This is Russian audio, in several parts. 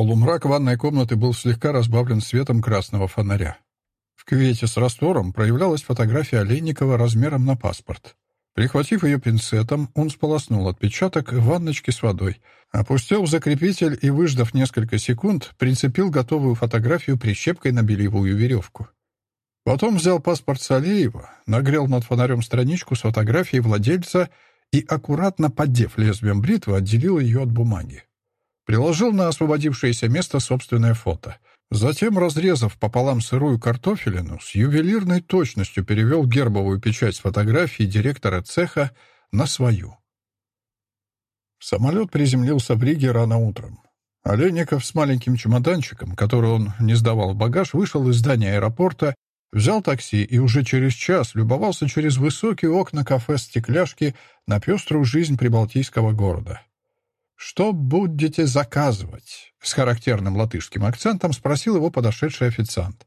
Полумрак ванной комнаты был слегка разбавлен светом красного фонаря. В кювете с раствором проявлялась фотография Олейникова размером на паспорт. Прихватив ее пинцетом, он сполоснул отпечаток в ванночке с водой, опустил в закрепитель и, выждав несколько секунд, прицепил готовую фотографию прищепкой на бельевую веревку. Потом взял паспорт Салеева, нагрел над фонарем страничку с фотографией владельца и, аккуратно поддев лезвием бритвы, отделил ее от бумаги. Приложил на освободившееся место собственное фото — Затем, разрезав пополам сырую картофелину, с ювелирной точностью перевел гербовую печать с фотографии директора цеха на свою. Самолет приземлился в Риге рано утром. Олейников с маленьким чемоданчиком, который он не сдавал в багаж, вышел из здания аэропорта, взял такси и уже через час любовался через высокие окна кафе «Стекляшки» на пеструю жизнь прибалтийского города. «Что будете заказывать?» — с характерным латышским акцентом спросил его подошедший официант.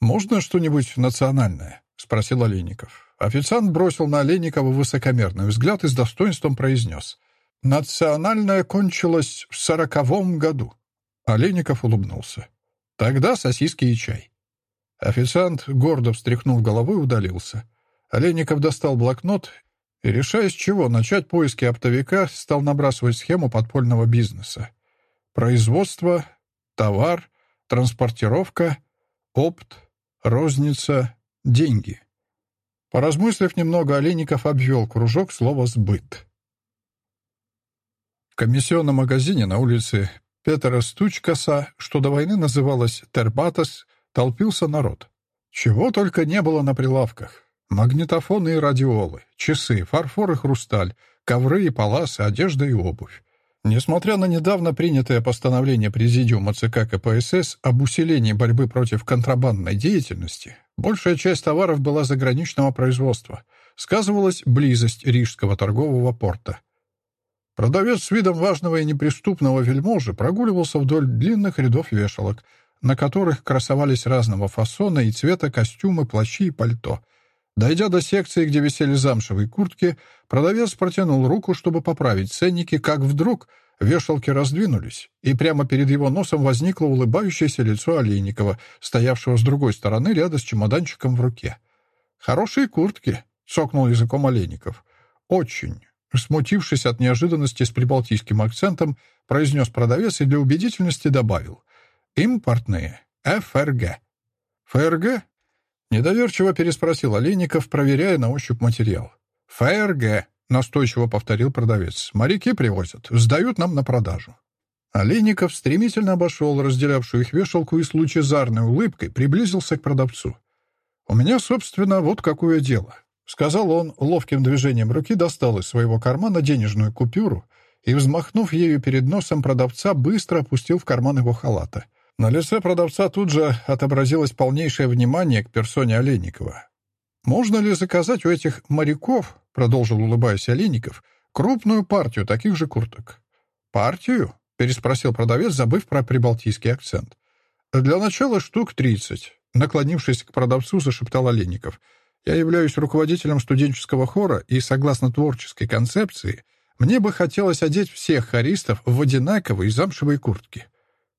«Можно что-нибудь национальное?» — спросил Олейников. Официант бросил на Олейникова высокомерный взгляд и с достоинством произнес. «Национальное кончилось в сороковом году». Олейников улыбнулся. «Тогда сосиски и чай». Официант гордо встряхнул головой удалился. Олейников достал блокнот и, решая с чего начать поиски оптовика, стал набрасывать схему подпольного бизнеса. Производство, товар, транспортировка, опт, розница, деньги. Поразмыслив немного, Олейников обвел кружок слова «сбыт». В комиссионном магазине на улице Петра Стучкаса, что до войны называлось Тербатас, толпился народ. Чего только не было на прилавках. Магнитофоны и радиолы, часы, фарфор и хрусталь, ковры и паласы, одежда и обувь. Несмотря на недавно принятое постановление Президиума ЦК КПСС об усилении борьбы против контрабандной деятельности, большая часть товаров была заграничного производства. Сказывалась близость Рижского торгового порта. Продавец с видом важного и неприступного вельможи прогуливался вдоль длинных рядов вешалок, на которых красовались разного фасона и цвета костюмы, плащи и пальто — Дойдя до секции, где висели замшевые куртки, продавец протянул руку, чтобы поправить ценники, как вдруг вешалки раздвинулись, и прямо перед его носом возникло улыбающееся лицо Олейникова, стоявшего с другой стороны ряда с чемоданчиком в руке. «Хорошие куртки», — сокнул языком Олейников. «Очень». Смутившись от неожиданности с прибалтийским акцентом, произнес продавец и для убедительности добавил. «Импортные. ФРГ». «ФРГ?» Недоверчиво переспросил Олейников, проверяя на ощупь материал. «ФРГ», — настойчиво повторил продавец. «Моряки привозят, сдают нам на продажу». Олейников стремительно обошел разделявшую их вешалку и с лучезарной улыбкой приблизился к продавцу. «У меня, собственно, вот какое дело», — сказал он, ловким движением руки достал из своего кармана денежную купюру и, взмахнув ею перед носом продавца, быстро опустил в карман его халата. На лице продавца тут же отобразилось полнейшее внимание к персоне Олейникова. «Можно ли заказать у этих моряков, — продолжил улыбаясь Олейников, — крупную партию таких же курток?» «Партию?» — переспросил продавец, забыв про прибалтийский акцент. «Для начала штук тридцать», — наклонившись к продавцу, зашептал Олейников. «Я являюсь руководителем студенческого хора, и, согласно творческой концепции, мне бы хотелось одеть всех хористов в одинаковые замшевые куртки».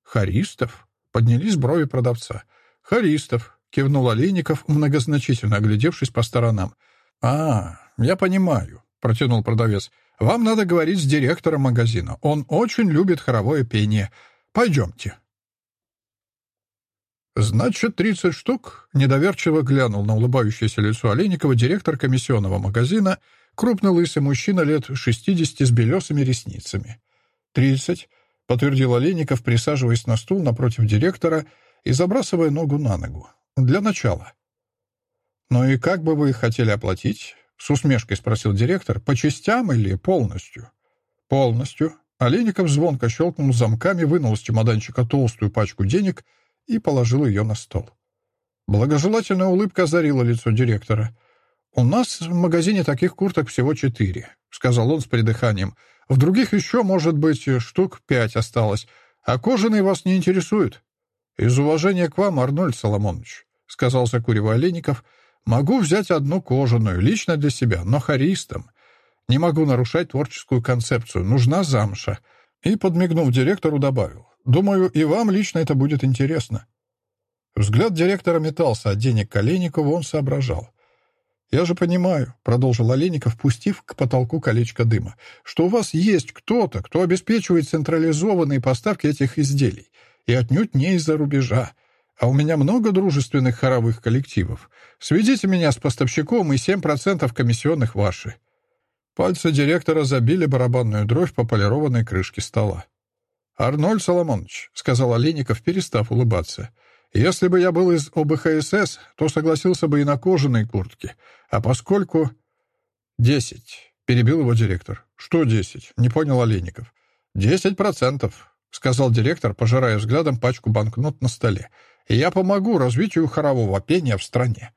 «Хористов?» Поднялись брови продавца. «Харистов», — кивнул Олейников, многозначительно оглядевшись по сторонам. «А, я понимаю», — протянул продавец. «Вам надо говорить с директором магазина. Он очень любит хоровое пение. Пойдемте». «Значит, тридцать штук?» — недоверчиво глянул на улыбающееся лицо Олейникова директор комиссионного магазина, крупный лысый мужчина лет шестидесяти с белесыми ресницами. «Тридцать», — подтвердил Олейников, присаживаясь на стул напротив директора и забрасывая ногу на ногу. «Для начала». «Ну и как бы вы хотели оплатить?» — с усмешкой спросил директор. «По частям или полностью?» «Полностью». Олейников звонко щелкнул замками, вынул из чемоданчика толстую пачку денег и положил ее на стол. Благожелательная улыбка озарила лицо директора. «У нас в магазине таких курток всего четыре», — сказал он с придыханием. В других еще, может быть, штук пять осталось. А кожаные вас не интересуют. Из уважения к вам, Арнольд Соломонович, — сказал закуривая Олейников, — могу взять одну кожаную, лично для себя, но харистом. Не могу нарушать творческую концепцию. Нужна замша. И, подмигнув директору, добавил. Думаю, и вам лично это будет интересно». Взгляд директора метался от денег к Олейникову, он соображал. «Я же понимаю», — продолжил Олейников, пустив к потолку колечко дыма, «что у вас есть кто-то, кто обеспечивает централизованные поставки этих изделий, и отнюдь не из-за рубежа. А у меня много дружественных хоровых коллективов. Сведите меня с поставщиком, и 7% комиссионных ваши». Пальцы директора забили барабанную дровь по полированной крышке стола. «Арнольд Соломонович», — сказал Олейников, перестав улыбаться, — если бы я был из ОБХСС, то согласился бы и на кожаной куртке. А поскольку... «Десять», — перебил его директор. «Что десять?» — не понял Олейников. «Десять процентов», — сказал директор, пожирая взглядом пачку банкнот на столе. «И я помогу развитию хорового пения в стране».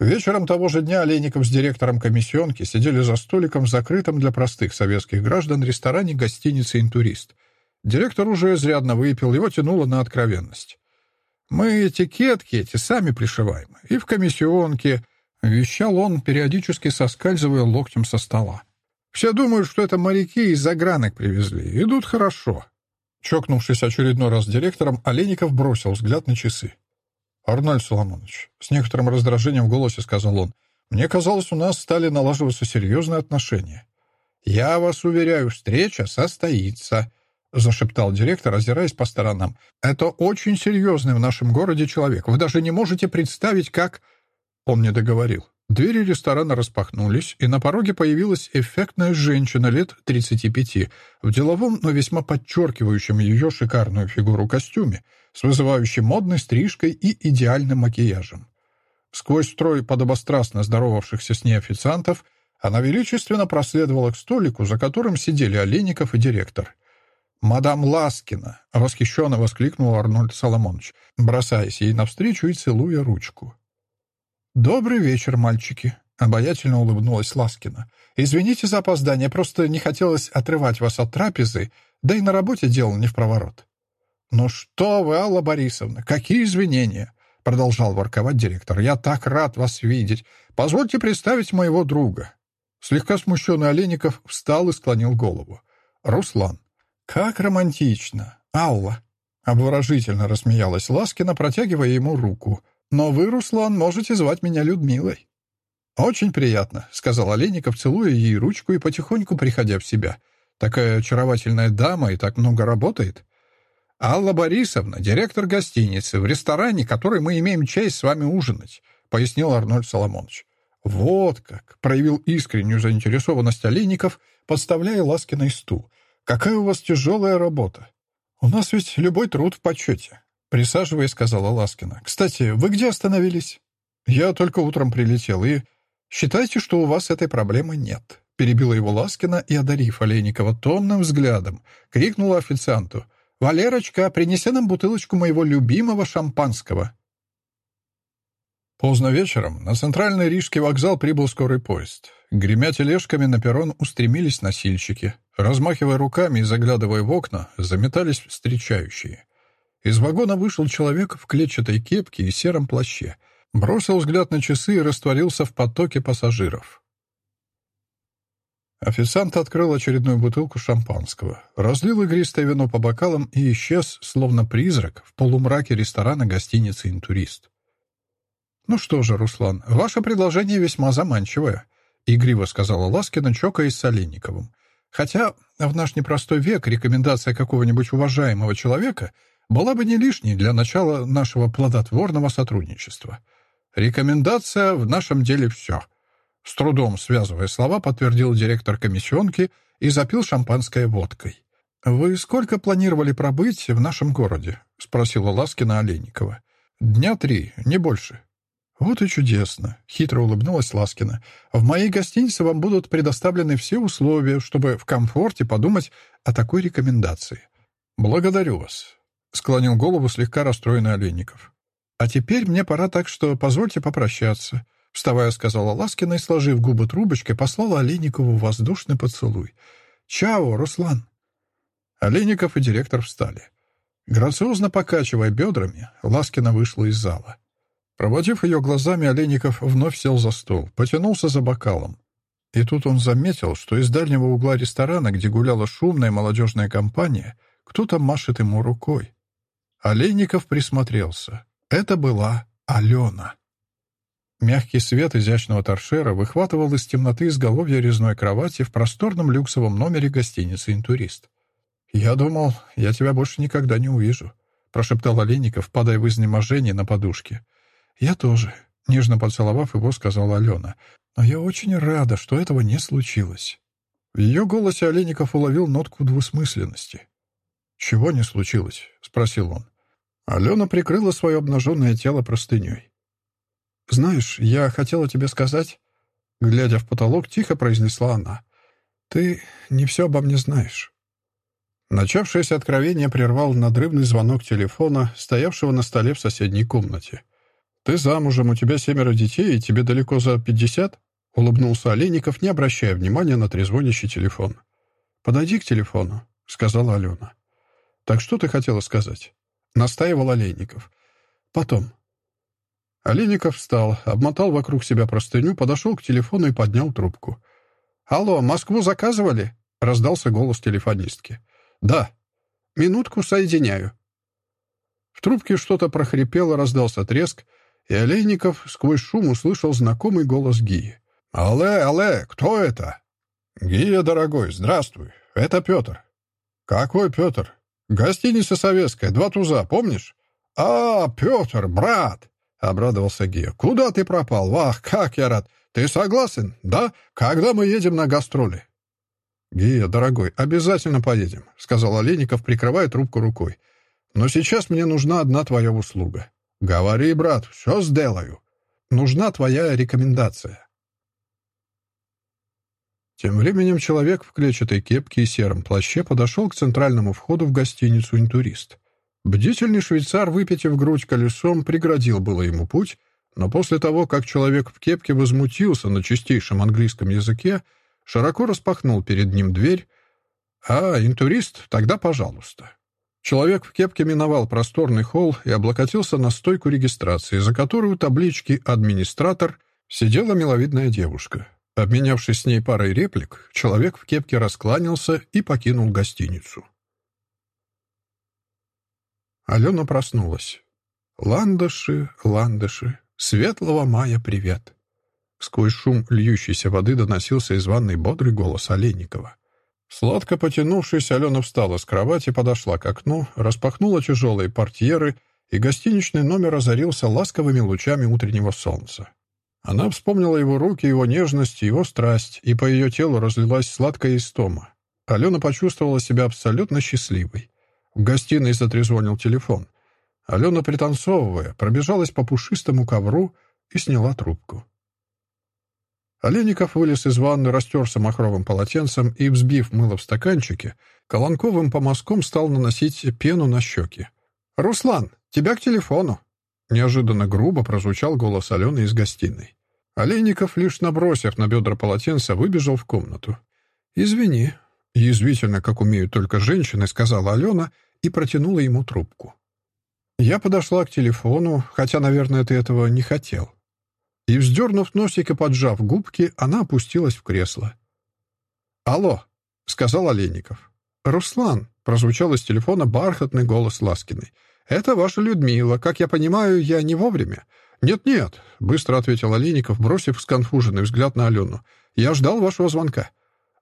Вечером того же дня Олейников с директором комиссионки сидели за столиком, закрытым для простых советских граждан ресторане гостиницы «Интурист», Директор уже изрядно выпил, его тянуло на откровенность. «Мы этикетки эти сами пришиваем. И в комиссионке», — вещал он, периодически соскальзывая локтем со стола. «Все думают, что это моряки из загранок привезли. Идут хорошо». Чокнувшись очередной раз с директором, Олейников бросил взгляд на часы. «Арнольд Соломонович», — с некоторым раздражением в голосе сказал он, «мне казалось, у нас стали налаживаться серьезные отношения. Я вас уверяю, встреча состоится». — зашептал директор, озираясь по сторонам. «Это очень серьезный в нашем городе человек. Вы даже не можете представить, как...» Он не договорил. Двери ресторана распахнулись, и на пороге появилась эффектная женщина лет 35 в деловом, но весьма подчеркивающем ее шикарную фигуру костюме, с вызывающей модной стрижкой и идеальным макияжем. Сквозь строй подобострастно здоровавшихся с ней официантов она величественно проследовала к столику, за которым сидели Олейников и директор. «Мадам Ласкина!» — восхищенно воскликнул Арнольд Соломонович, бросаясь ей навстречу и целуя ручку. «Добрый вечер, мальчики!» — обаятельно улыбнулась Ласкина. «Извините за опоздание, просто не хотелось отрывать вас от трапезы, да и на работе дело не в проворот». «Ну что вы, Алла Борисовна, какие извинения!» — продолжал ворковать директор. «Я так рад вас видеть. Позвольте представить моего друга». Слегка смущенный Олейников встал и склонил голову. «Руслан». «Как романтично! Алла!» Обворожительно рассмеялась Ласкина, протягивая ему руку. «Но вы, Руслан, можете звать меня Людмилой». «Очень приятно», — сказал Олейников, целуя ей ручку и потихоньку приходя в себя. «Такая очаровательная дама и так много работает». «Алла Борисовна, директор гостиницы, в ресторане, который мы имеем честь с вами ужинать», — пояснил Арнольд Соломонович. «Вот как!» — проявил искреннюю заинтересованность Олейников, подставляя Ласкиной стул. «Какая у вас тяжелая работа!» «У нас ведь любой труд в почете», — присаживаясь, сказала Ласкина. «Кстати, вы где остановились?» «Я только утром прилетел, и...» «Считайте, что у вас этой проблемы нет», — перебила его Ласкина и, одарив Олейникова томным взглядом, крикнула официанту. «Валерочка, принеси нам бутылочку моего любимого шампанского». Поздно вечером на центральный Рижский вокзал прибыл скорый поезд. Гремя тележками на перрон устремились носильщики. Размахивая руками и заглядывая в окна, заметались встречающие. Из вагона вышел человек в клетчатой кепке и сером плаще, бросил взгляд на часы и растворился в потоке пассажиров. Официант открыл очередную бутылку шампанского, разлил игристое вино по бокалам и исчез, словно призрак, в полумраке ресторана гостиницы «Интурист». «Ну что же, Руслан, ваше предложение весьма заманчивое», — игриво сказала Ласкина, чокаясь с Олейниковым. Хотя в наш непростой век рекомендация какого-нибудь уважаемого человека была бы не лишней для начала нашего плодотворного сотрудничества. Рекомендация в нашем деле все. С трудом связывая слова, подтвердил директор комиссионки и запил шампанское водкой. «Вы сколько планировали пробыть в нашем городе?» — спросила Ласкина Олейникова. «Дня три, не больше». «Вот и чудесно», — хитро улыбнулась Ласкина. «В моей гостинице вам будут предоставлены все условия, чтобы в комфорте подумать о такой рекомендации». «Благодарю вас», — склонил голову слегка расстроенный Олейников. «А теперь мне пора, так что позвольте попрощаться», — вставая, сказала Ласкина и, сложив губы трубочкой, послала Олейникову воздушный поцелуй. «Чао, Руслан!» Олейников и директор встали. Грациозно покачивая бедрами, Ласкина вышла из зала. Проводив ее глазами, Олейников вновь сел за стол, потянулся за бокалом. И тут он заметил, что из дальнего угла ресторана, где гуляла шумная молодежная компания, кто-то машет ему рукой. Олейников присмотрелся. Это была Алена. Мягкий свет изящного торшера выхватывал из темноты изголовья резной кровати в просторном люксовом номере гостиницы «Интурист». «Я думал, я тебя больше никогда не увижу», — прошептал Олейников, падая в изнеможении на подушке. «Я тоже», — нежно поцеловав его, сказала Алена. «Но я очень рада, что этого не случилось». В ее голосе Олейников уловил нотку двусмысленности. «Чего не случилось?» — спросил он. Алена прикрыла свое обнаженное тело простыней. «Знаешь, я хотела тебе сказать...» Глядя в потолок, тихо произнесла она. «Ты не все обо мне знаешь». Начавшееся откровение прервал надрывный звонок телефона, стоявшего на столе в соседней комнате. «Ты замужем, у тебя семеро детей, и тебе далеко за пятьдесят?» — улыбнулся Олейников, не обращая внимания на трезвонящий телефон. «Подойди к телефону», — сказала Алена. «Так что ты хотела сказать?» — настаивал Олейников. «Потом», Олейников встал, обмотал вокруг себя простыню, подошел к телефону и поднял трубку. «Алло, Москву заказывали?» — раздался голос телефонистки. «Да». «Минутку соединяю». В трубке что-то прохрипело, раздался треск, и Олейников сквозь шум услышал знакомый голос Гии. «Алле, алле, кто это?» «Гия, дорогой, здравствуй. Это Петр». «Какой Петр?» «Гостиница советская, два туза, помнишь?» «А, Петр, брат!» — обрадовался Гея. «Куда ты пропал? Вах, как я рад! Ты согласен, да? Когда мы едем на гастроли?» «Гея, дорогой, обязательно поедем», — сказал Олейников, прикрывая трубку рукой. «Но сейчас мне нужна одна твоя услуга». «Говори, брат, все сделаю. Нужна твоя рекомендация». Тем временем человек в клетчатой кепке и сером плаще подошел к центральному входу в гостиницу «Интурист». Бдительный швейцар, выпитив грудь колесом, преградил было ему путь, но после того, как человек в кепке возмутился на чистейшем английском языке, широко распахнул перед ним дверь. «А, интурист, тогда пожалуйста». Человек в кепке миновал просторный холл и облокотился на стойку регистрации, за которую таблички «Администратор» сидела миловидная девушка. Обменявшись с ней парой реплик, человек в кепке раскланялся и покинул гостиницу. Алена проснулась. «Ландыши, ландыши, светлого мая привет!» Сквозь шум льющейся воды доносился из ванной бодрый голос Олейникова. Сладко потянувшись, Алена встала с кровати, подошла к окну, распахнула тяжелые портьеры, и гостиничный номер озарился ласковыми лучами утреннего солнца. Она вспомнила его руки, его нежность, его страсть, и по ее телу разлилась сладкая истома. Алена почувствовала себя абсолютно счастливой. В гостиной затрезвонил телефон. Алена, пританцовывая, пробежалась по пушистому ковру и сняла трубку. Олейников вылез из ванны, растерся махровым полотенцем и, взбив мыло в стаканчике, колонковым помазком стал наносить пену на щеки. «Руслан, тебя к телефону!» Неожиданно грубо прозвучал голос Алены из гостиной. Олейников, лишь набросив на бедра полотенца, выбежал в комнату. «Извини», Язвительно, как умеют только женщины, сказала Алена и протянула ему трубку. Я подошла к телефону, хотя, наверное, ты этого не хотел. И, вздернув носик и поджав губки, она опустилась в кресло. «Алло», — сказал Олейников. «Руслан», — прозвучал из телефона бархатный голос Ласкиной. «Это ваша Людмила. Как я понимаю, я не вовремя». «Нет-нет», — быстро ответил Олейников, бросив сконфуженный взгляд на Алену. «Я ждал вашего звонка».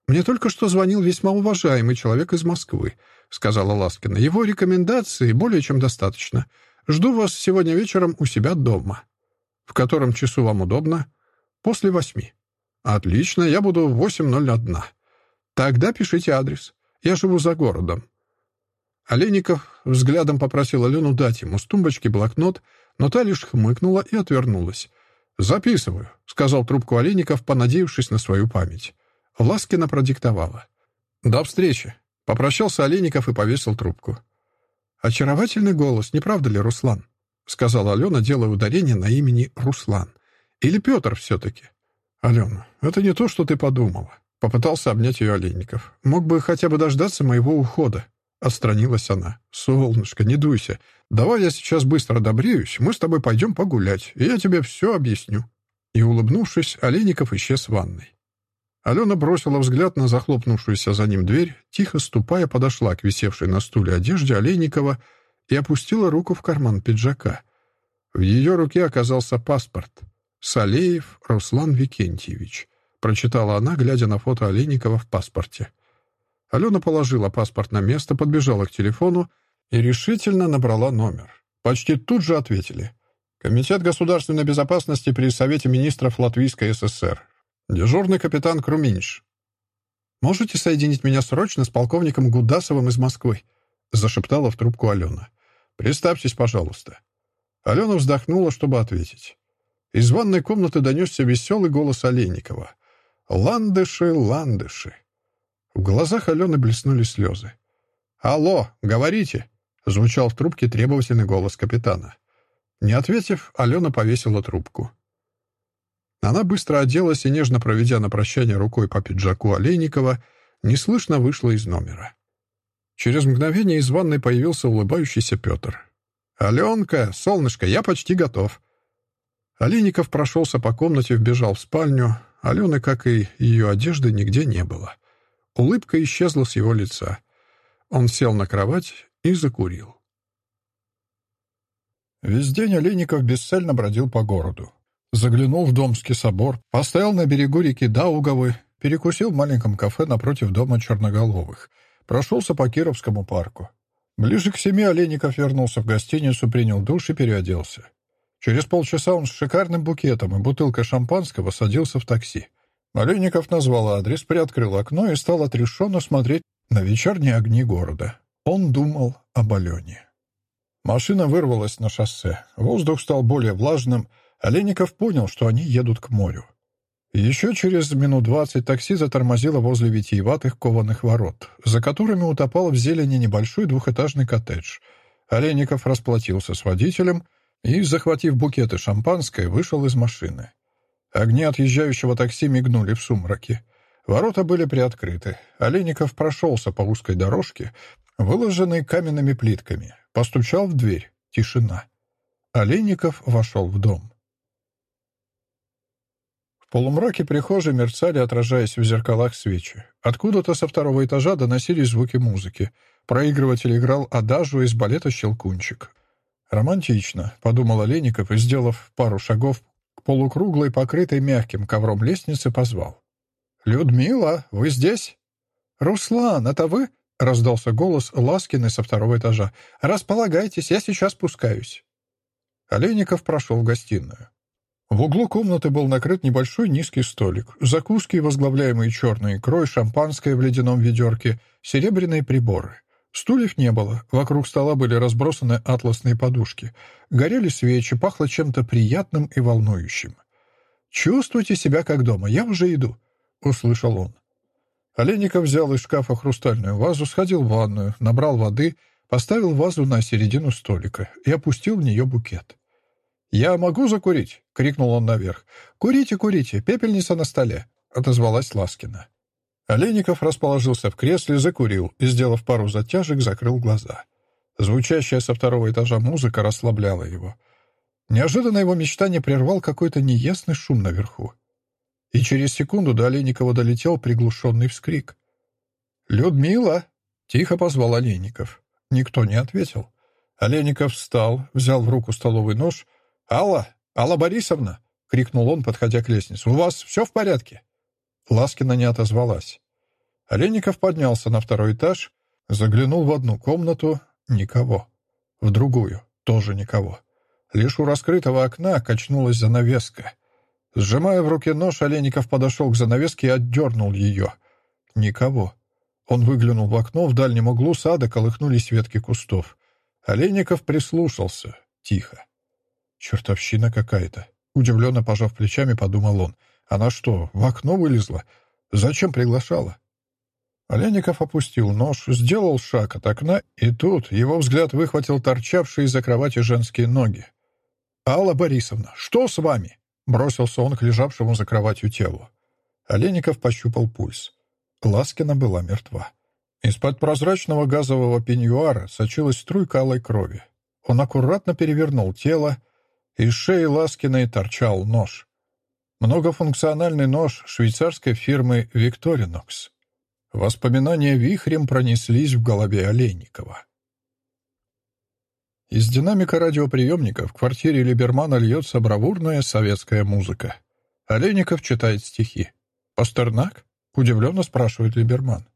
«Мне только что звонил весьма уважаемый человек из Москвы», — сказала Ласкина. «Его рекомендации более чем достаточно. Жду вас сегодня вечером у себя дома». «В котором часу вам удобно?» «После восьми». «Отлично, я буду в 8.01». «Тогда пишите адрес. Я живу за городом». Олейников взглядом попросил Алену дать ему с тумбочки блокнот, но та лишь хмыкнула и отвернулась. «Записываю», — сказал трубку Олейников, понадеявшись на свою память. Ласкина продиктовала. «До встречи!» — попрощался Олейников и повесил трубку. «Очаровательный голос, не правда ли, Руслан?» — сказала Алена, делая ударение на имени Руслан. «Или Петр все-таки?» «Алена, это не то, что ты подумала», — попытался обнять ее Олейников. «Мог бы хотя бы дождаться моего ухода». Отстранилась она. «Солнышко, не дуйся. Давай я сейчас быстро добреюсь, мы с тобой пойдем погулять, и я тебе все объясню». И, улыбнувшись, Олейников исчез в ванной. Алена бросила взгляд на захлопнувшуюся за ним дверь, тихо ступая подошла к висевшей на стуле одежде Олейникова и опустила руку в карман пиджака. В ее руке оказался паспорт. «Салеев Руслан Викентьевич», — прочитала она, глядя на фото Олейникова в паспорте. Алена положила паспорт на место, подбежала к телефону и решительно набрала номер. Почти тут же ответили. Комитет государственной безопасности при Совете министров Латвийской ССР. Дежурный капитан Круминш. «Можете соединить меня срочно с полковником Гудасовым из Москвы?» — зашептала в трубку Алена. «Представьтесь, пожалуйста». Алена вздохнула, чтобы ответить. Из ванной комнаты донесся веселый голос Олейникова. «Ландыши, ландыши!» В глазах Алены блеснули слезы. «Алло, говорите!» — звучал в трубке требовательный голос капитана. Не ответив, Алена повесила трубку. Она быстро оделась и, нежно проведя на прощание рукой по пиджаку Олейникова, неслышно вышла из номера. Через мгновение из ванной появился улыбающийся Петр. «Аленка, солнышко, я почти готов». Олейников прошелся по комнате, вбежал в спальню. Алены, как и ее одежды, нигде не было. Улыбка исчезла с его лица. Он сел на кровать и закурил. Весь день Олейников бесцельно бродил по городу. Заглянул в Домский собор, постоял на берегу реки Даугавы, перекусил в маленьком кафе напротив дома Черноголовых, прошелся по Кировскому парку. Ближе к семи Олейников вернулся в гостиницу, принял душ и переоделся. Через полчаса он с шикарным букетом и бутылкой шампанского садился в такси. Олейников назвал адрес, приоткрыл окно и стал отрешенно смотреть на вечерние огни города. Он думал об Алене. Машина вырвалась на шоссе. Воздух стал более влажным. Олейников понял, что они едут к морю. Еще через минут двадцать такси затормозило возле витиеватых кованых ворот, за которыми утопал в зелени небольшой двухэтажный коттедж. Олейников расплатился с водителем и, захватив букеты шампанское, вышел из машины. Огни отъезжающего такси мигнули в сумраке. Ворота были приоткрыты. Олейников прошелся по узкой дорожке, выложенной каменными плитками. Постучал в дверь. Тишина. Олейников вошел в дом. В полумраке прихожей мерцали, отражаясь в зеркалах свечи. Откуда-то со второго этажа доносились звуки музыки. Проигрыватель играл адажу из балета «Щелкунчик». «Романтично», — подумал Олейников и, сделав пару шагов к полукруглой, покрытой мягким ковром лестнице, позвал. «Людмила, вы здесь?» «Руслан, это вы?» — раздался голос Ласкины со второго этажа. «Располагайтесь, я сейчас спускаюсь». Олейников прошел в гостиную. В углу комнаты был накрыт небольшой низкий столик. Закуски, возглавляемые черной икрой, шампанское в ледяном ведерке, серебряные приборы. Стульев не было. Вокруг стола были разбросаны атласные подушки. Горели свечи, пахло чем-то приятным и волнующим. «Чувствуйте себя как дома, я уже иду», — услышал он. Олейников взял из шкафа хрустальную вазу, сходил в ванную, набрал воды, поставил вазу на середину столика и опустил в нее букет. «Я могу закурить?» — крикнул он наверх. «Курите, курите, пепельница на столе», — отозвалась Ласкина. Олейников расположился в кресле, закурил и, сделав пару затяжек, закрыл глаза. Звучащая со второго этажа музыка расслабляла его. Неожиданно его мечтание прервал какой-то неясный шум наверху и через секунду до Олейникова долетел приглушенный вскрик. «Людмила!» — тихо позвал Олейников. Никто не ответил. Олейников встал, взял в руку столовый нож. «Алла! Алла Борисовна!» — крикнул он, подходя к лестнице. «У вас все в порядке?» Ласкина не отозвалась. Олейников поднялся на второй этаж, заглянул в одну комнату — никого. В другую — тоже никого. Лишь у раскрытого окна качнулась занавеска. Сжимая в руке нож, Олейников подошел к занавеске и отдернул ее. Никого. Он выглянул в окно, в дальнем углу сада колыхнулись ветки кустов. Олейников прислушался. Тихо. «Чертовщина какая-то!» Удивленно пожав плечами, подумал он. «Она что, в окно вылезла? Зачем приглашала?» Олейников опустил нож, сделал шаг от окна, и тут его взгляд выхватил торчавшие из-за кровати женские ноги. «Алла Борисовна, что с вами?» Бросился он к лежавшему за кроватью телу. Олейников пощупал пульс. Ласкина была мертва. Из-под прозрачного газового пеньюара сочилась струйка алой крови. Он аккуратно перевернул тело. Из шеи Ласкиной торчал нож. Многофункциональный нож швейцарской фирмы «Викторинокс». Воспоминания вихрем пронеслись в голове Олейникова. Из динамика радиоприемника в квартире Либермана льется бравурная советская музыка. Олейников читает стихи. «Пастернак?» — удивленно спрашивает Либерман.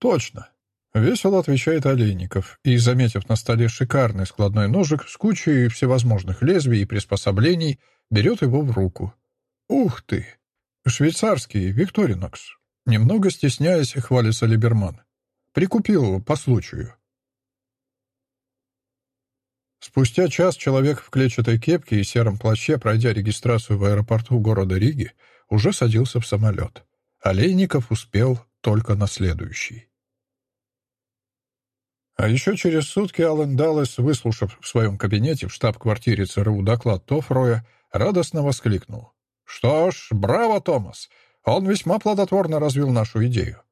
«Точно». Весело отвечает Олейников и, заметив на столе шикарный складной ножик с кучей всевозможных лезвий и приспособлений, берет его в руку. «Ух ты! Швейцарский, Викторинокс!» Немного стесняясь, хвалится Либерман. «Прикупил по случаю». Спустя час человек в клетчатой кепке и сером плаще, пройдя регистрацию в аэропорту города Риги, уже садился в самолет. Олейников успел только на следующий. А еще через сутки Аллен Даллес, выслушав в своем кабинете в штаб-квартире ЦРУ доклад Тофроя, радостно воскликнул. «Что ж, браво, Томас! Он весьма плодотворно развил нашу идею.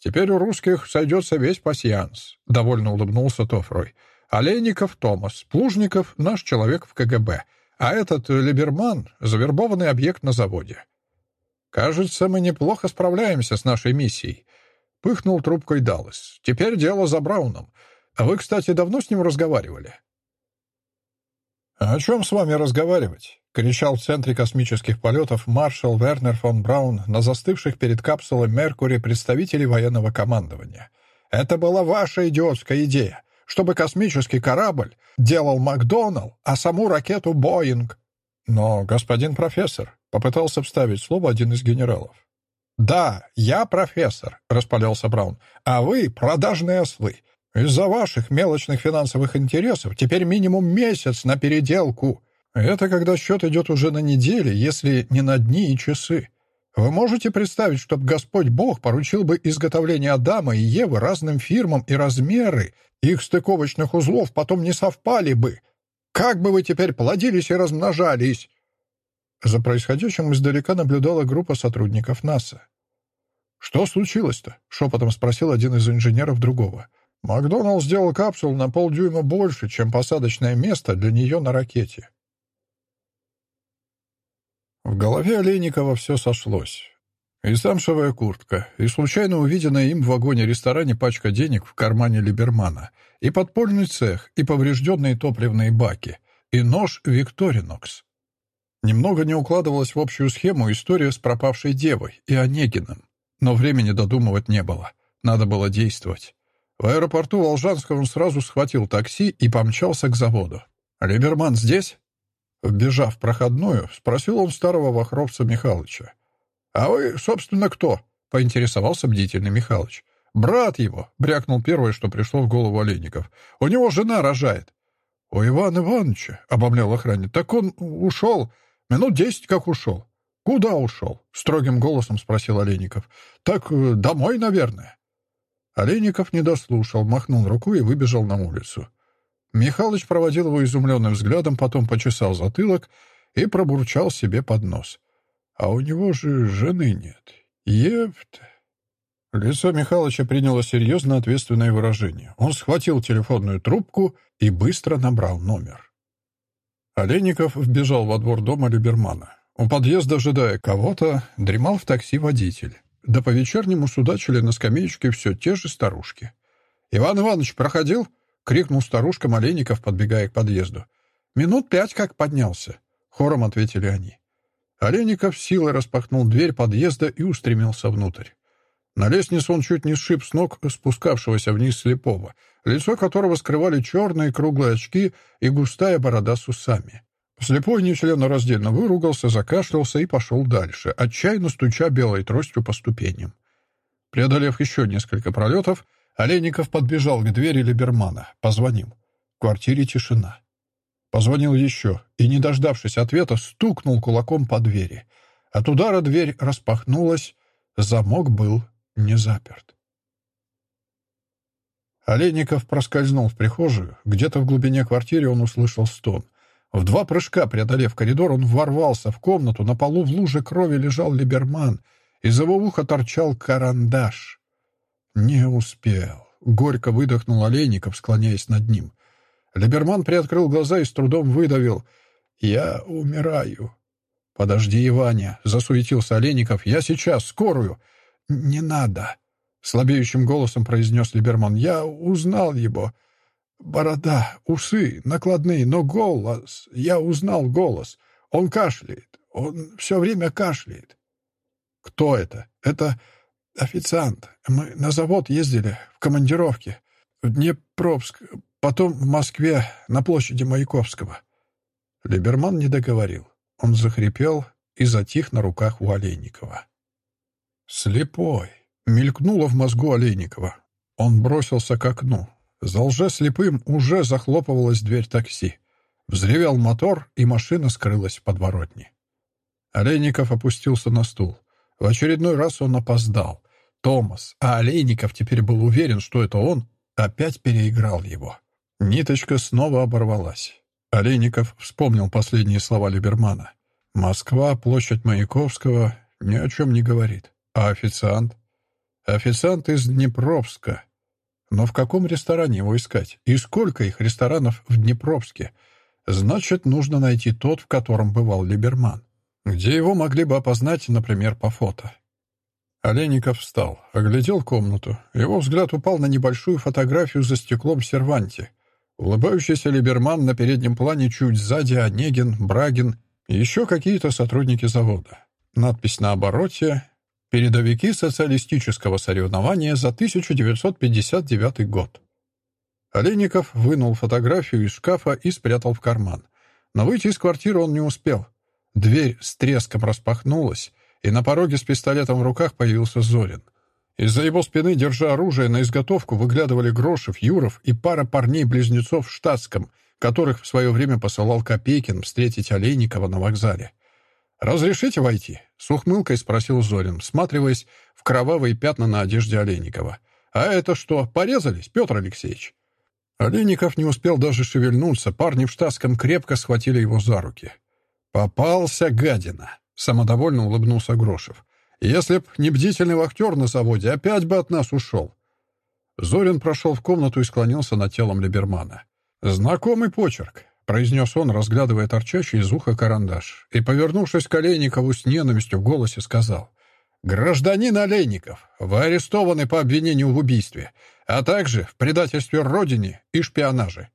Теперь у русских сойдется весь пасьянс», — довольно улыбнулся Тофрой. «Олейников Томас, Плужников — наш человек в КГБ, а этот Либерман — завербованный объект на заводе. Кажется, мы неплохо справляемся с нашей миссией», — пыхнул трубкой Даллас. «Теперь дело за Брауном. А вы, кстати, давно с ним разговаривали?» «А «О чем с вами разговаривать?» — кричал в центре космических полетов маршал Вернер фон Браун на застывших перед капсулой «Меркури» представителей военного командования. «Это была ваша идиотская идея, чтобы космический корабль делал Макдоналл, а саму ракету «Боинг». Но, господин профессор, — попытался вставить слово один из генералов. «Да, я профессор», — распалялся Браун, — «а вы — продажные ослы. Из-за ваших мелочных финансовых интересов теперь минимум месяц на переделку. Это когда счет идет уже на недели, если не на дни и часы. Вы можете представить, чтобы Господь Бог поручил бы изготовление Адама и Евы разным фирмам и размеры их стыковочных узлов потом не совпали бы? Как бы вы теперь плодились и размножались?» За происходящим издалека наблюдала группа сотрудников НАСА. «Что случилось-то?» — шепотом спросил один из инженеров другого. «Макдоналл сделал капсулу на полдюйма больше, чем посадочное место для нее на ракете». В голове Олейникова все сошлось. И замшевая куртка, и случайно увиденная им в вагоне-ресторане пачка денег в кармане Либермана, и подпольный цех, и поврежденные топливные баки, и нож Викторинокс. Немного не укладывалась в общую схему история с пропавшей девой и Онегиным. Но времени додумывать не было. Надо было действовать. В аэропорту Волжанского он сразу схватил такси и помчался к заводу. «Либерман здесь?» Вбежав в проходную, спросил он старого вахровца Михалыча. «А вы, собственно, кто?» — поинтересовался бдительный Михалыч. «Брат его», — брякнул первое, что пришло в голову Олейников. «У него жена рожает». «У Ивана Ивановича», — обомлял охранник, — «так он ушел. Минут десять как ушел. «Куда ушел?» — строгим голосом спросил Олейников. «Так э, домой, наверное». Олейников не дослушал, махнул рукой и выбежал на улицу. Михалыч проводил его изумленным взглядом, потом почесал затылок и пробурчал себе под нос. «А у него же жены нет. Ефт...» Лицо Михалыча приняло серьезно ответственное выражение. Он схватил телефонную трубку и быстро набрал номер. Олейников вбежал во двор дома Либермана. У подъезда, ожидая кого-то, дремал в такси водитель. Да по-вечернему судачили на скамеечке все те же старушки. «Иван Иванович проходил?» — крикнул старушка Олейников, подбегая к подъезду. «Минут пять как поднялся», — хором ответили они. Олейников силой распахнул дверь подъезда и устремился внутрь. На лестнице он чуть не сшиб с ног спускавшегося вниз слепого, лицо которого скрывали черные круглые очки и густая борода с усами. Слепой нечленораздельно выругался, закашлялся и пошел дальше, отчаянно стуча белой тростью по ступеням. Преодолев еще несколько пролетов, Олейников подбежал к двери Либермана, позвонил. В квартире тишина. Позвонил еще и, не дождавшись ответа, стукнул кулаком по двери. От удара дверь распахнулась, замок был не заперт. Олейников проскользнул в прихожую. Где-то в глубине квартиры он услышал стон. В два прыжка, преодолев коридор, он ворвался в комнату. На полу в луже крови лежал Либерман. Из его уха торчал карандаш. Не успел. Горько выдохнул Олейников, склоняясь над ним. Либерман приоткрыл глаза и с трудом выдавил. «Я умираю». «Подожди, Ваня!» — засуетился Олейников. «Я сейчас, скорую!» «Не надо!» — слабеющим голосом произнес Либерман. «Я узнал его. Борода, усы, накладные, но голос... Я узнал голос. Он кашляет. Он все время кашляет». «Кто это?» «Это официант. Мы на завод ездили в командировке. В Днепровск, потом в Москве, на площади Маяковского». Либерман не договорил. Он захрипел и затих на руках у Олейникова. «Слепой!» — мелькнуло в мозгу Олейникова. Он бросился к окну. За лжеслепым уже захлопывалась дверь такси. Взревел мотор, и машина скрылась в подворотне. Олейников опустился на стул. В очередной раз он опоздал. Томас, а Олейников теперь был уверен, что это он, опять переиграл его. Ниточка снова оборвалась. Олейников вспомнил последние слова Либермана. «Москва, площадь Маяковского ни о чем не говорит. А официант? Официант из Днепровска. Но в каком ресторане его искать? И сколько их ресторанов в Днепровске? Значит, нужно найти тот, в котором бывал Либерман. Где его могли бы опознать, например, по фото. Олейников встал, оглядел комнату. Его взгляд упал на небольшую фотографию за стеклом в серванте. Улыбающийся Либерман на переднем плане чуть сзади Онегин, Брагин и еще какие-то сотрудники завода. Надпись на обороте «Передовики социалистического соревнования за 1959 год». Олейников вынул фотографию из шкафа и спрятал в карман. Но выйти из квартиры он не успел. Дверь с треском распахнулась, и на пороге с пистолетом в руках появился Зорин — из-за его спины, держа оружие на изготовку, выглядывали Грошев, Юров и пара парней-близнецов в штатском, которых в свое время посылал Копейкин встретить Олейникова на вокзале. «Разрешите войти?» — с ухмылкой спросил Зорин, всматриваясь в кровавые пятна на одежде Олейникова. «А это что, порезались, Петр Алексеевич?» Олейников не успел даже шевельнуться, парни в штатском крепко схватили его за руки. «Попался, гадина!» — самодовольно улыбнулся Грошев. Если б не бдительный вахтер на заводе, опять бы от нас ушел. Зорин прошел в комнату и склонился над телом Либермана. «Знакомый почерк», — произнес он, разглядывая торчащий из уха карандаш, и, повернувшись к Олейникову с ненавистью в голосе, сказал, «Гражданин Олейников, вы арестованы по обвинению в убийстве, а также в предательстве Родине и шпионаже.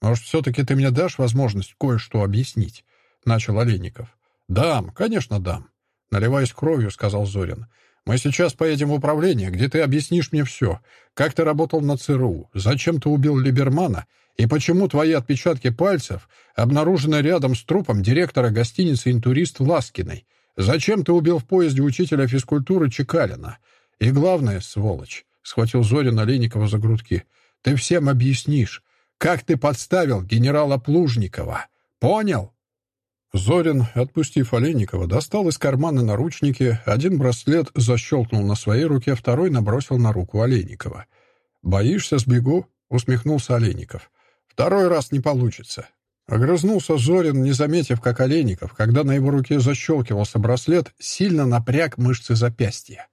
Может, все-таки ты мне дашь возможность кое-что объяснить?» — начал Олейников. «Дам, конечно, дам. Наливаясь кровью, сказал Зорин. «Мы сейчас поедем в управление, где ты объяснишь мне все. Как ты работал на ЦРУ, зачем ты убил Либермана и почему твои отпечатки пальцев обнаружены рядом с трупом директора гостиницы «Интурист» Ласкиной. Зачем ты убил в поезде учителя физкультуры Чекалина? И главное, сволочь, — схватил Зорин Олейникова за грудки, — ты всем объяснишь, как ты подставил генерала Плужникова. Понял?» Зорин, отпустив Олейникова, достал из кармана наручники, один браслет защелкнул на своей руке, второй набросил на руку Олейникова. «Боишься, сбегу?» — усмехнулся Олейников. «Второй раз не получится». Огрызнулся Зорин, не заметив, как Олейников, когда на его руке защелкивался браслет, сильно напряг мышцы запястья.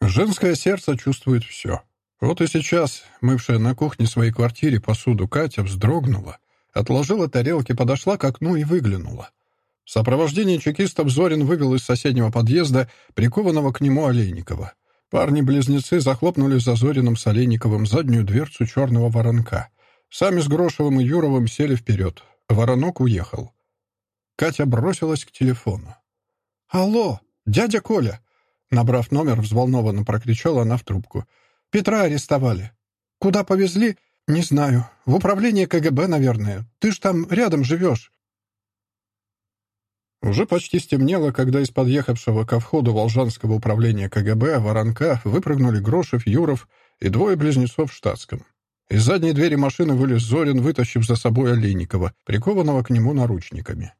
Женское сердце чувствует все. Вот и сейчас, мывшая на кухне своей квартире посуду, Катя вздрогнула, Отложила тарелки, подошла к окну и выглянула. В сопровождении чекистов Зорин вывел из соседнего подъезда прикованного к нему Олейникова. Парни-близнецы захлопнули за Зориным с Олейниковым заднюю дверцу черного воронка. Сами с Грошевым и Юровым сели вперед. Воронок уехал. Катя бросилась к телефону. «Алло, дядя Коля!» Набрав номер, взволнованно прокричала она в трубку. «Петра арестовали. Куда повезли? «Не знаю. В управление КГБ, наверное. Ты ж там рядом живешь». Уже почти стемнело, когда из подъехавшего ко входу Волжанского управления КГБ воронка выпрыгнули Грошев, Юров и двое близнецов в штатском. Из задней двери машины вылез Зорин, вытащив за собой Олейникова, прикованного к нему наручниками.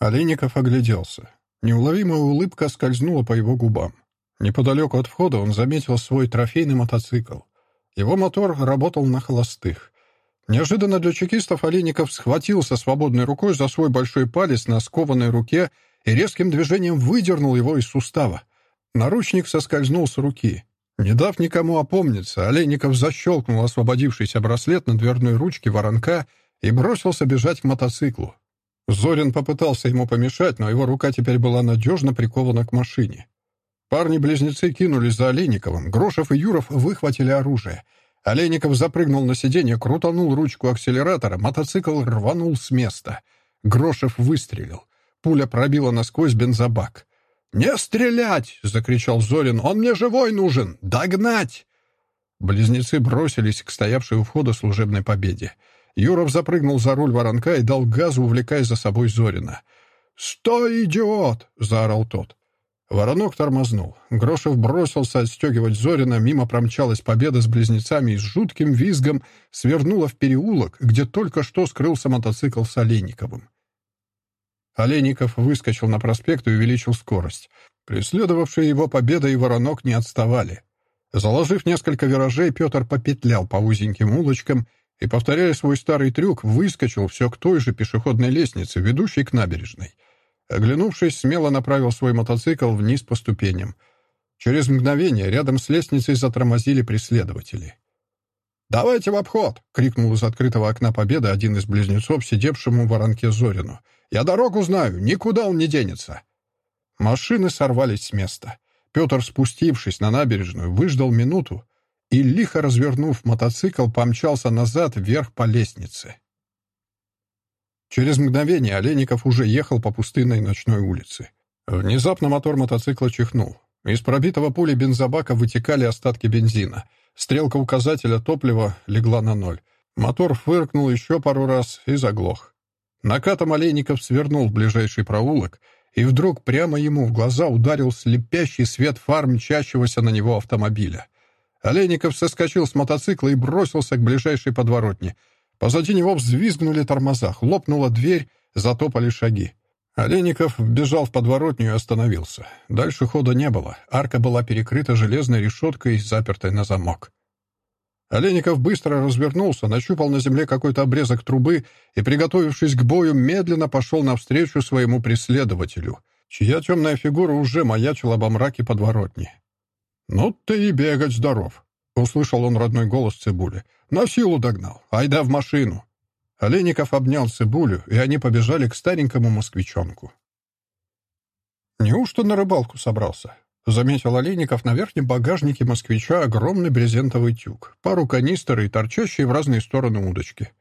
Олейников огляделся. Неуловимая улыбка скользнула по его губам. Неподалеку от входа он заметил свой трофейный мотоцикл. Его мотор работал на холостых. Неожиданно для чекистов Олейников схватился свободной рукой за свой большой палец на скованной руке и резким движением выдернул его из сустава. Наручник соскользнул с руки. Не дав никому опомниться, Олейников защелкнул освободившийся браслет на дверной ручке воронка и бросился бежать к мотоциклу. Зорин попытался ему помешать, но его рука теперь была надежно прикована к машине. Парни-близнецы кинулись за Олейниковым. Грошев и Юров выхватили оружие. Олейников запрыгнул на сиденье, крутанул ручку акселератора, мотоцикл рванул с места. Грошев выстрелил. Пуля пробила насквозь бензобак. «Не стрелять!» — закричал Зорин. «Он мне живой нужен! Догнать!» Близнецы бросились к стоявшей у входа служебной победе. Юров запрыгнул за руль воронка и дал газу, увлекая за собой Зорина. «Стой, идиот!» — заорал тот. Воронок тормознул. Грошев бросился отстегивать Зорина, мимо промчалась победа с близнецами и с жутким визгом свернула в переулок, где только что скрылся мотоцикл с Олейниковым. Олейников выскочил на проспект и увеличил скорость. Преследовавшие его победа и Воронок не отставали. Заложив несколько виражей, Петр попетлял по узеньким улочкам и, повторяя свой старый трюк, выскочил все к той же пешеходной лестнице, ведущей к набережной — Оглянувшись, смело направил свой мотоцикл вниз по ступеням. Через мгновение рядом с лестницей затормозили преследователи. «Давайте в обход!» — крикнул из открытого окна Победы один из близнецов, сидевшему в воронке Зорину. «Я дорогу знаю, никуда он не денется!» Машины сорвались с места. Петр, спустившись на набережную, выждал минуту и, лихо развернув мотоцикл, помчался назад вверх по лестнице. Через мгновение Олейников уже ехал по пустынной ночной улице. Внезапно мотор мотоцикла чихнул. Из пробитого пули бензобака вытекали остатки бензина. Стрелка указателя топлива легла на ноль. Мотор фыркнул еще пару раз и заглох. Накатом Олейников свернул в ближайший проулок, и вдруг прямо ему в глаза ударил слепящий свет фар мчащегося на него автомобиля. Олейников соскочил с мотоцикла и бросился к ближайшей подворотне — Позади него взвизгнули тормоза, хлопнула дверь, затопали шаги. Олейников вбежал в подворотню и остановился. Дальше хода не было. Арка была перекрыта железной решеткой, запертой на замок. Олейников быстро развернулся, нащупал на земле какой-то обрезок трубы и, приготовившись к бою, медленно пошел навстречу своему преследователю, чья темная фигура уже маячила во мраке подворотни. «Ну ты и бегать здоров!» Услышал он родной голос Цибули. «На силу догнал! Айда в машину!» Олейников обнял Цибулю, и они побежали к старенькому москвичонку. «Неужто на рыбалку собрался?» — заметил Олейников на верхнем багажнике москвича огромный брезентовый тюк, пару канистр и торчащие в разные стороны удочки.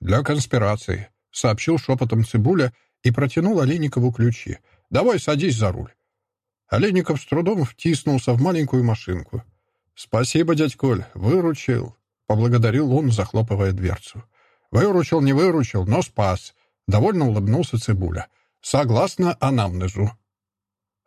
«Для конспирации», — сообщил шепотом Цибуля и протянул Олейникову ключи. «Давай садись за руль». Олейников с трудом втиснулся в маленькую машинку. «Спасибо, дядь Коль, выручил», — поблагодарил он, захлопывая дверцу. «Выручил, не выручил, но спас», — довольно улыбнулся Цибуля. «Согласно анамнезу».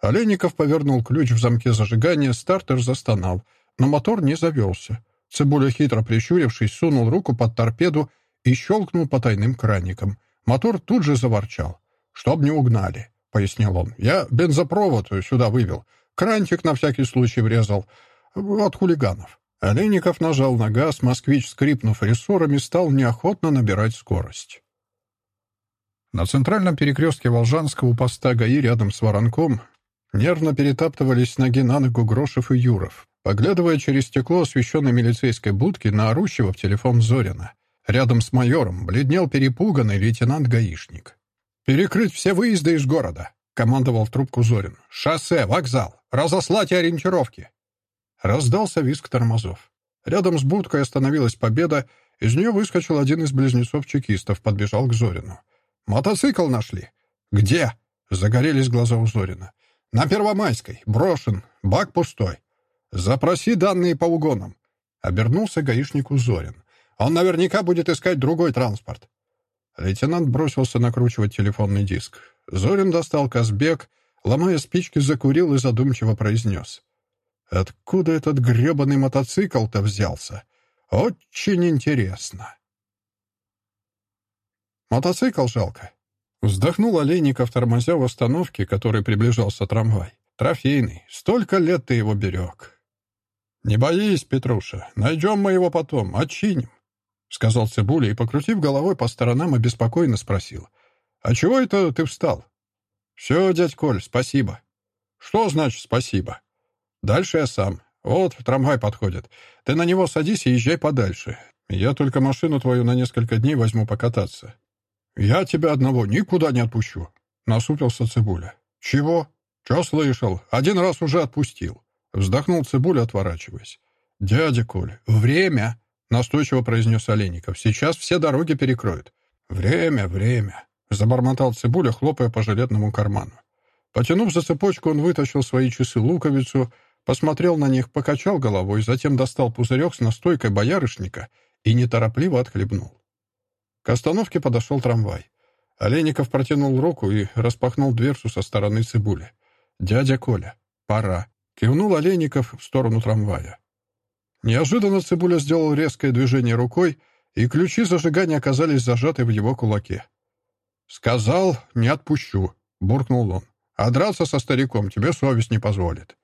Олейников повернул ключ в замке зажигания, стартер застонал, но мотор не завелся. Цибуля, хитро прищурившись, сунул руку под торпеду и щелкнул по тайным краникам. Мотор тут же заворчал. «Чтоб не угнали», — пояснил он. «Я бензопровод сюда вывел. Крантик на всякий случай врезал. От хулиганов. Олейников нажал на газ, москвич, скрипнув рессорами, стал неохотно набирать скорость. На центральном перекрестке Волжанского поста ГАИ рядом с Воронком нервно перетаптывались ноги на ногу Грошев и Юров, поглядывая через стекло освещенной милицейской будки на орущего в телефон Зорина. Рядом с майором бледнел перепуганный лейтенант-гаишник. «Перекрыть все выезды из города!» — командовал в трубку Зорин. «Шоссе, вокзал! Разослать ориентировки!» Раздался визг тормозов. Рядом с будкой остановилась «Победа», из нее выскочил один из близнецов-чекистов, подбежал к Зорину. «Мотоцикл нашли». «Где?» — загорелись глаза у Зорина. «На Первомайской. Брошен. Бак пустой. Запроси данные по угонам». Обернулся гаишнику Зорин. «Он наверняка будет искать другой транспорт». Лейтенант бросился накручивать телефонный диск. Зорин достал Казбек, ломая спички, закурил и задумчиво произнес. Откуда этот гребаный мотоцикл-то взялся? Очень интересно. Мотоцикл жалко. Вздохнул Олейников, тормозя в остановке, которой приближался трамвай. Трофейный. Столько лет ты его берег. «Не боись, Петруша. Найдем мы его потом. Отчиним», — сказал Цибуля и, покрутив головой по сторонам, обеспокоенно спросил. «А чего это ты встал?» «Все, дядь Коль, спасибо». «Что значит спасибо?» Дальше я сам. Вот, трамвай подходит. Ты на него садись и езжай подальше. Я только машину твою на несколько дней возьму покататься». «Я тебя одного никуда не отпущу», — насупился Цибуля. «Чего? Че слышал? Один раз уже отпустил». Вздохнул Цибуля, отворачиваясь. «Дядя Коль, время!» — настойчиво произнес Олейников. «Сейчас все дороги перекроют». «Время, время!» — забормотал Цибуля, хлопая по жилетному карману. Потянув за цепочку, он вытащил свои часы-луковицу, посмотрел на них, покачал головой, затем достал пузырек с настойкой боярышника и неторопливо отхлебнул. К остановке подошел трамвай. Олейников протянул руку и распахнул дверцу со стороны цибули. «Дядя Коля, пора!» — кивнул Олейников в сторону трамвая. Неожиданно Цибуля сделал резкое движение рукой, и ключи зажигания оказались зажаты в его кулаке. «Сказал, не отпущу», — буркнул он. «А драться со стариком тебе совесть не позволит».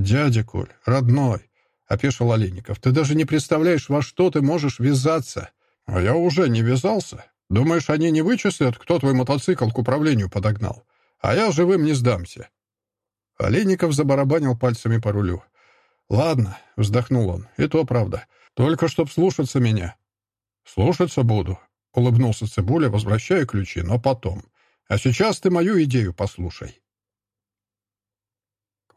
«Дядя Коль, родной», — опешил Олейников, — «ты даже не представляешь, во что ты можешь ввязаться». «А я уже не ввязался. Думаешь, они не вычислят, кто твой мотоцикл к управлению подогнал? А я живым не сдамся». Олейников забарабанил пальцами по рулю. «Ладно», — вздохнул он, — «и то правда. Только чтоб слушаться меня». «Слушаться буду», — улыбнулся Цибуля, возвращая ключи, но потом. «А сейчас ты мою идею послушай».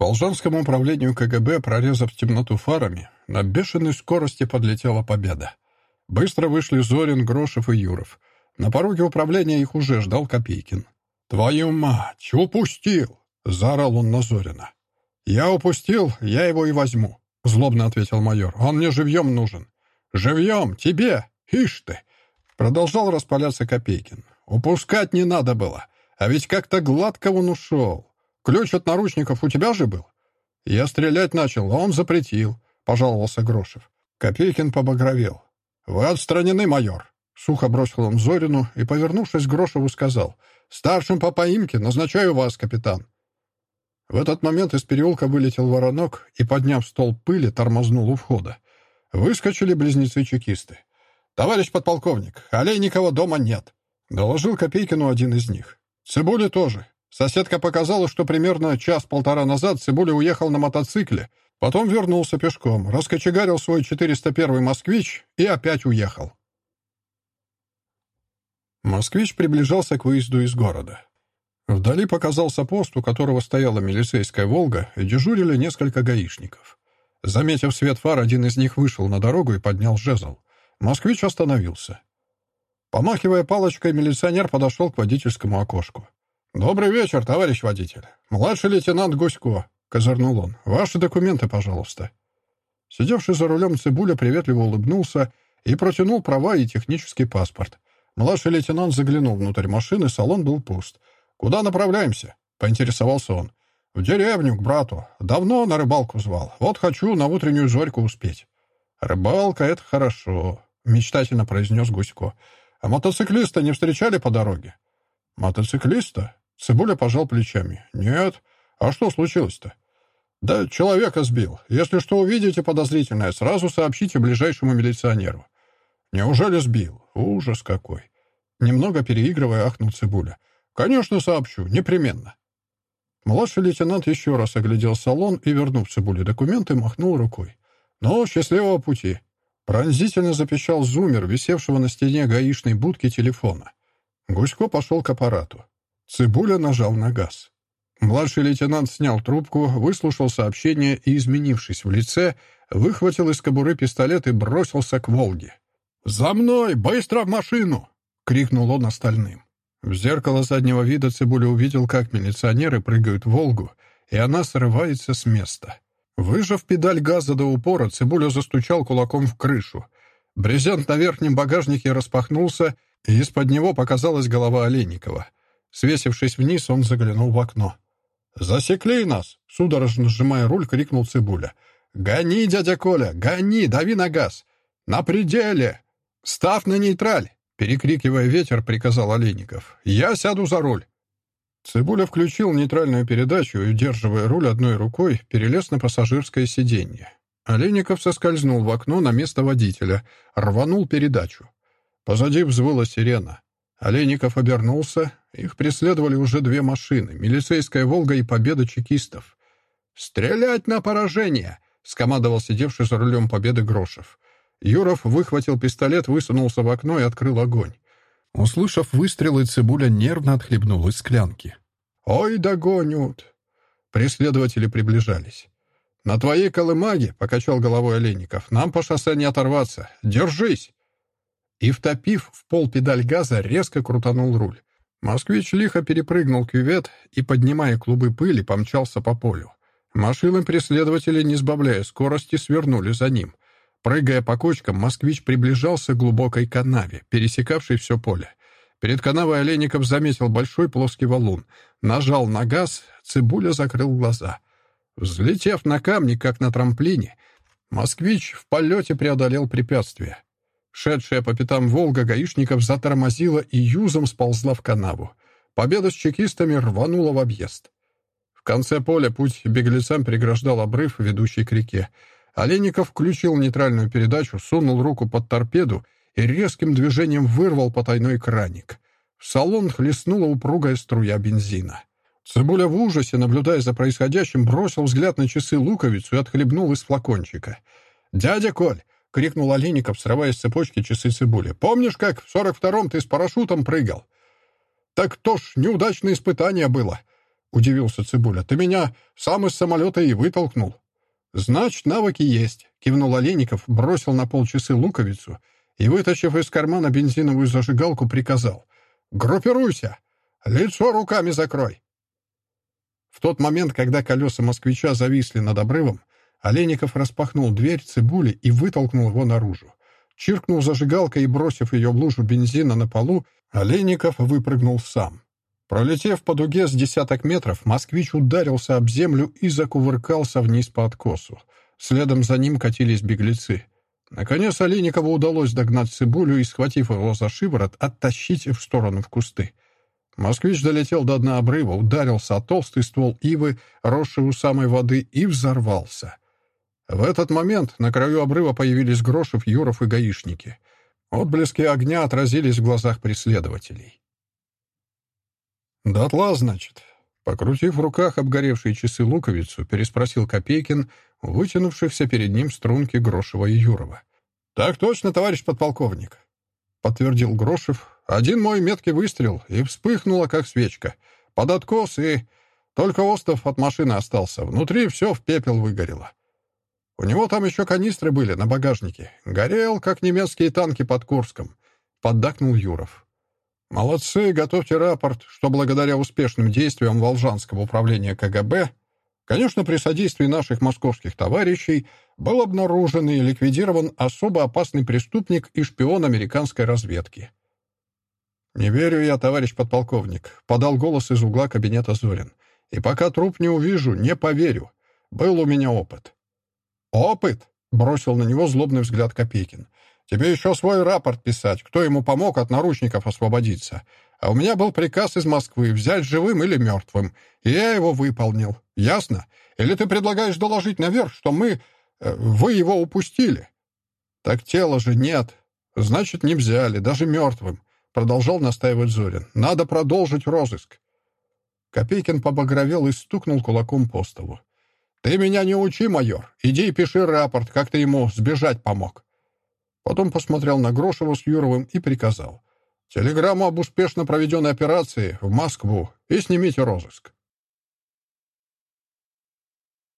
Волжанскому управлению КГБ, прорезав темноту фарами, на бешеной скорости подлетела победа. Быстро вышли Зорин, Грошев и Юров. На пороге управления их уже ждал Копейкин. «Твою мать! Упустил!» — заорал он на Зорина. «Я упустил, я его и возьму», — злобно ответил майор. «Он мне живьем нужен». «Живьем? Тебе? Ишь ты!» Продолжал распаляться Копейкин. «Упускать не надо было. А ведь как-то гладко он ушел. Ключ от наручников у тебя же был?» «Я стрелять начал, а он запретил», — пожаловался Грошев. Копейкин побагровел. «Вы отстранены, майор», — сухо бросил он Зорину и, повернувшись к Грошеву, сказал. «Старшим по поимке назначаю вас, капитан». В этот момент из переулка вылетел воронок и, подняв стол пыли, тормознул у входа. Выскочили близнецы-чекисты. «Товарищ подполковник, Олейникова дома нет», — доложил Копейкину один из них. «Цибули тоже. Соседка показала, что примерно час-полтора назад Цибуля уехал на мотоцикле, потом вернулся пешком, раскочегарил свой 401-й «Москвич» и опять уехал». «Москвич» приближался к выезду из города. Вдали показался пост, у которого стояла милицейская «Волга», и дежурили несколько гаишников. Заметив свет фар, один из них вышел на дорогу и поднял жезл. Москвич остановился. Помахивая палочкой, милиционер подошел к водительскому окошку. «Добрый вечер, товарищ водитель. Младший лейтенант Гусько», — козырнул он. «Ваши документы, пожалуйста». Сидевший за рулем Цибуля приветливо улыбнулся и протянул права и технический паспорт. Младший лейтенант заглянул внутрь машины, салон был пуст — «Куда направляемся?» — поинтересовался он. «В деревню, к брату. Давно на рыбалку звал. Вот хочу на утреннюю зорьку успеть». «Рыбалка — это хорошо», — мечтательно произнес Гусько. «А мотоциклиста не встречали по дороге?» «Мотоциклиста?» — Цибуля пожал плечами. «Нет. А что случилось-то?» «Да человека сбил. Если что увидите подозрительное, сразу сообщите ближайшему милиционеру». «Неужели сбил? Ужас какой!» Немного переигрывая, ахнул Цибуля. «Конечно, сообщу. Непременно». Младший лейтенант еще раз оглядел салон и, вернув Цибуле документы, махнул рукой. «Ну, счастливого пути!» Пронзительно запищал зумер, висевшего на стене гаишной будки телефона. Гусько пошел к аппарату. Цибуля нажал на газ. Младший лейтенант снял трубку, выслушал сообщение и, изменившись в лице, выхватил из кобуры пистолет и бросился к «Волге». «За мной! Быстро в машину!» — крикнул он остальным. В зеркало заднего вида Цибуля увидел, как милиционеры прыгают в «Волгу», и она срывается с места. Выжав педаль газа до упора, Цибуля застучал кулаком в крышу. Брезент на верхнем багажнике распахнулся, и из-под него показалась голова Олейникова. Свесившись вниз, он заглянул в окно. «Засекли нас!» — судорожно сжимая руль, крикнул Цибуля. «Гони, дядя Коля, гони, дави на газ! На пределе! Став на нейтраль!» Перекрикивая ветер, приказал Олейников. «Я сяду за руль!» Цибуля включил нейтральную передачу и, удерживая руль одной рукой, перелез на пассажирское сиденье. Олейников соскользнул в окно на место водителя, рванул передачу. Позади взвыла сирена. Олейников обернулся. Их преследовали уже две машины — милицейская «Волга» и «Победа» чекистов. «Стрелять на поражение!» — скомандовал сидевший за рулем «Победы» Грошев. Юров выхватил пистолет, высунулся в окно и открыл огонь. Услышав выстрелы, Цибуля нервно отхлебнул из склянки. «Ой, догонят!» Преследователи приближались. «На твоей колымаге», — покачал головой Олейников, — «нам по шоссе не оторваться. Держись!» И, втопив в пол педаль газа, резко крутанул руль. Москвич лихо перепрыгнул кювет и, поднимая клубы пыли, помчался по полю. Машины преследователи, не сбавляя скорости, свернули за ним. Прыгая по кочкам, москвич приближался к глубокой канаве, пересекавшей все поле. Перед канавой Олейников заметил большой плоский валун. Нажал на газ, Цибуля закрыл глаза. Взлетев на камни, как на трамплине, москвич в полете преодолел препятствие. Шедшая по пятам «Волга» гаишников затормозила и юзом сползла в канаву. Победа с чекистами рванула в объезд. В конце поля путь беглецам преграждал обрыв, ведущий к реке. Олейников включил нейтральную передачу, сунул руку под торпеду и резким движением вырвал потайной краник. В салон хлестнула упругая струя бензина. Цибуля в ужасе, наблюдая за происходящим, бросил взгляд на часы луковицу и отхлебнул из флакончика. «Дядя Коль!» — крикнул Олейников, срывая с цепочки часы цибули. «Помнишь, как в сорок втором ты с парашютом прыгал?» «Так то ж неудачное испытание было!» — удивился Цибуля. «Ты меня сам из самолета и вытолкнул». «Значит, навыки есть», — кивнул Олейников, бросил на полчасы луковицу и, вытащив из кармана бензиновую зажигалку, приказал. «Группируйся! Лицо руками закрой!» В тот момент, когда колеса москвича зависли над обрывом, Олейников распахнул дверь цибули и вытолкнул его наружу. Чиркнул зажигалкой и, бросив ее в лужу бензина на полу, Олейников выпрыгнул сам. Пролетев по дуге с десяток метров, москвич ударился об землю и закувыркался вниз по откосу. Следом за ним катились беглецы. Наконец Олейникову удалось догнать цибулю и, схватив его за шиворот, оттащить в сторону в кусты. Москвич долетел до дна обрыва, ударился о толстый ствол ивы, росший у самой воды, и взорвался. В этот момент на краю обрыва появились Грошев, Юров и гаишники. Отблески огня отразились в глазах преследователей. «Дотла, значит?» Покрутив в руках обгоревшие часы луковицу, переспросил Копейкин, вытянувшихся перед ним струнки Грошева и Юрова. «Так точно, товарищ подполковник», — подтвердил Грошев. «Один мой меткий выстрел, и вспыхнула, как свечка. Под откос, и только остов от машины остался. Внутри все в пепел выгорело. У него там еще канистры были на багажнике. Горел, как немецкие танки под Курском», — поддакнул Юров. Молодцы, готовьте рапорт, что благодаря успешным действиям Волжанского управления КГБ, конечно, при содействии наших московских товарищей, был обнаружен и ликвидирован особо опасный преступник и шпион американской разведки. «Не верю я, товарищ подполковник», — подал голос из угла кабинета Зорин. «И пока труп не увижу, не поверю. Был у меня опыт». «Опыт?» — бросил на него злобный взгляд Копейкин. Тебе еще свой рапорт писать, кто ему помог от наручников освободиться. А у меня был приказ из Москвы взять живым или мертвым, и я его выполнил. Ясно? Или ты предлагаешь доложить наверх, что мы... Э, вы его упустили? Так тела же нет. Значит, не взяли, даже мертвым. Продолжал настаивать Зорин. Надо продолжить розыск. Копейкин побагровел и стукнул кулаком по столу. «Ты меня не учи, майор. Иди и пиши рапорт, как ты ему сбежать помог. Потом посмотрел на Грошева с Юровым и приказал. «Телеграмму об успешно проведенной операции в Москву и снимите розыск».